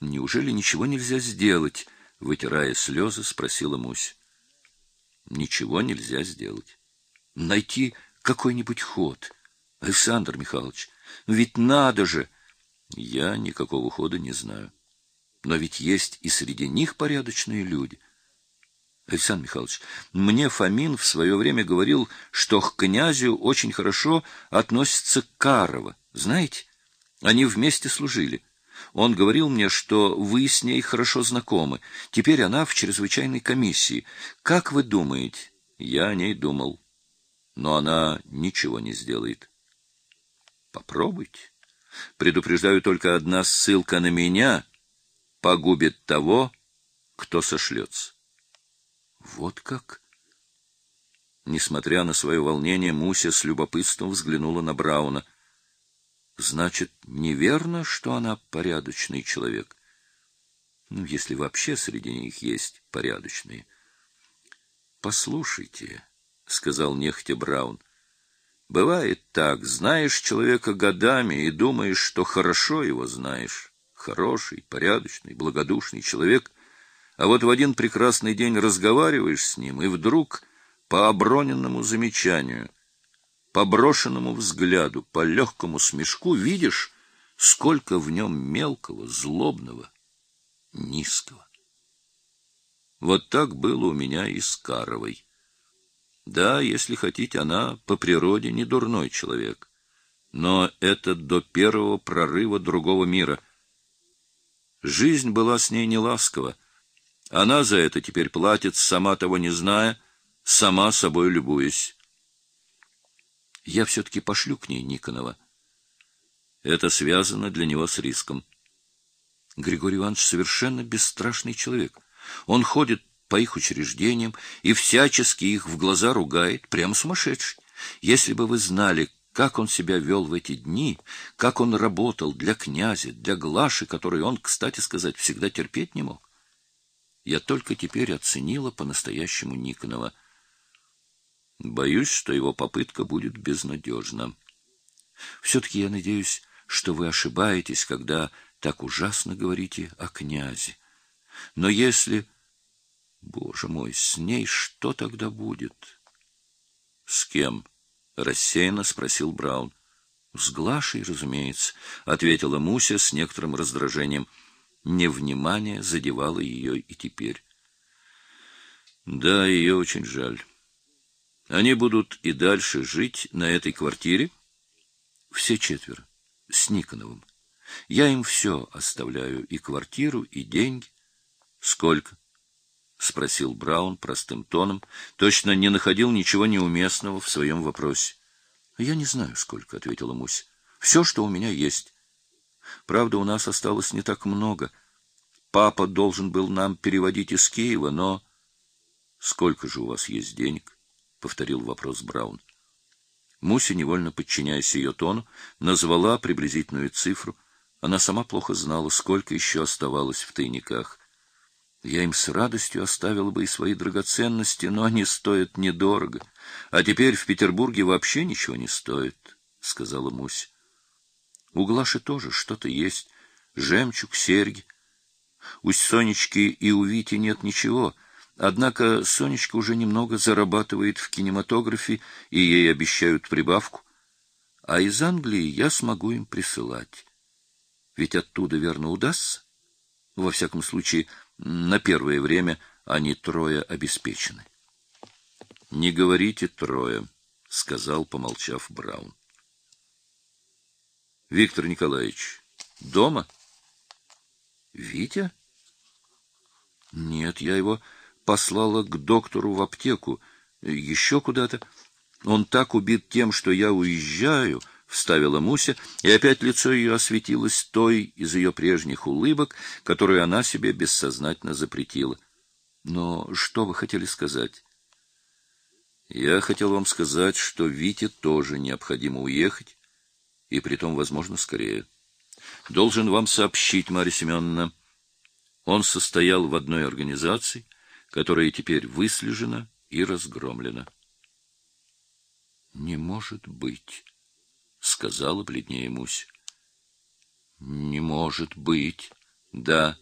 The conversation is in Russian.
Неужели ничего нельзя сделать? Вытирая слезы, спросила Мусь. Ничего нельзя сделать. Найти какой-нибудь ход. Александр Михайлович, ну ведь надо же! Я никакого хода не знаю. Но ведь есть и среди них порядочные люди. Александр Михайлович, мне Фомин в свое время говорил, что к князю очень хорошо относится Карова. Знаете, они вместе служили. Он говорил мне, что вы с ней хорошо знакомы. Теперь она в чрезвычайной комиссии. Как вы думаете? Я о ней думал. Но она ничего не сделает. Попробуйте. Предупреждаю только одна ссылка на меня погубит того, кто сошлется. Вот как? Несмотря на свое волнение, Муся с любопытством взглянула на Брауна. Значит, неверно, что она порядочный человек. Ну, если вообще среди них есть порядочные. Послушайте, сказал нехотя Браун. Бывает так, знаешь человека годами и думаешь, что хорошо его знаешь. Хороший, порядочный, благодушный человек, а вот в один прекрасный день разговариваешь с ним, и вдруг по оброненному замечанию по брошенному взгляду, по легкому смешку видишь, сколько в нем мелкого, злобного, низкого. Вот так было у меня и с Каровой. Да, если хотите, она по природе не дурной человек, но это до первого прорыва другого мира. Жизнь была с ней неласкова. Она за это теперь платит, сама того не зная, сама собой любуясь. Я все-таки пошлю к ней Никонова. Это связано для него с риском. Григорий Иванович совершенно бесстрашный человек. Он ходит по их учреждениям и всячески их в глаза ругает, прямо сумасшедший. Если бы вы знали, как он себя вел в эти дни, как он работал для князя, для Глаши, которой он, кстати сказать, всегда терпеть не мог. Я только теперь оценила по-настоящему Никонова. Боюсь, что его попытка будет безнадежна. Все-таки я надеюсь, что вы ошибаетесь, когда так ужасно говорите о князе. Но если... Боже мой, с ней что тогда будет? — С кем? — рассеянно спросил Браун. — С Глашей, разумеется, — ответила Муся с некоторым раздражением. Невнимание задевало ее и теперь. — Да, ее очень жаль. Они будут и дальше жить на этой квартире? Все четверо. С Никоновым. Я им все оставляю, и квартиру, и деньги. Сколько? спросил Браун простым тоном, точно не находил ничего неуместного в своем вопросе. Я не знаю, сколько, ответила Мусь. Все, что у меня есть. Правда, у нас осталось не так много. Папа должен был нам переводить из Киева, но сколько же у вас есть денег? Повторил вопрос Браун. Муся, невольно подчиняясь ее тону, назвала приблизительную цифру. Она сама плохо знала, сколько еще оставалось в тайниках. Я им с радостью оставила бы и свои драгоценности, но они стоят недорого. А теперь в Петербурге вообще ничего не стоит, — сказала Муся. У Глаши тоже что-то есть. Жемчуг, серьги. У Сонечки и у Вити нет ничего — Однако Сонечка уже немного зарабатывает в кинематографе, и ей обещают прибавку. А из Англии я смогу им присылать. Ведь оттуда, верно, удастся? Во всяком случае, на первое время они трое обеспечены. — Не говорите трое, — сказал, помолчав Браун. — Виктор Николаевич, дома? — Витя? — Нет, я его послала к доктору в аптеку, еще куда-то. Он так убит тем, что я уезжаю, — вставила Муся, и опять лицо ее осветилось той из ее прежних улыбок, которую она себе бессознательно запретила. Но что вы хотели сказать? Я хотел вам сказать, что Вите тоже необходимо уехать, и притом, возможно, скорее. Должен вам сообщить, Марья Семеновна, он состоял в одной организации, которая теперь выслежена и разгромлена. — Не может быть, — сказала бледнее Мусь. — Не может быть, — Да,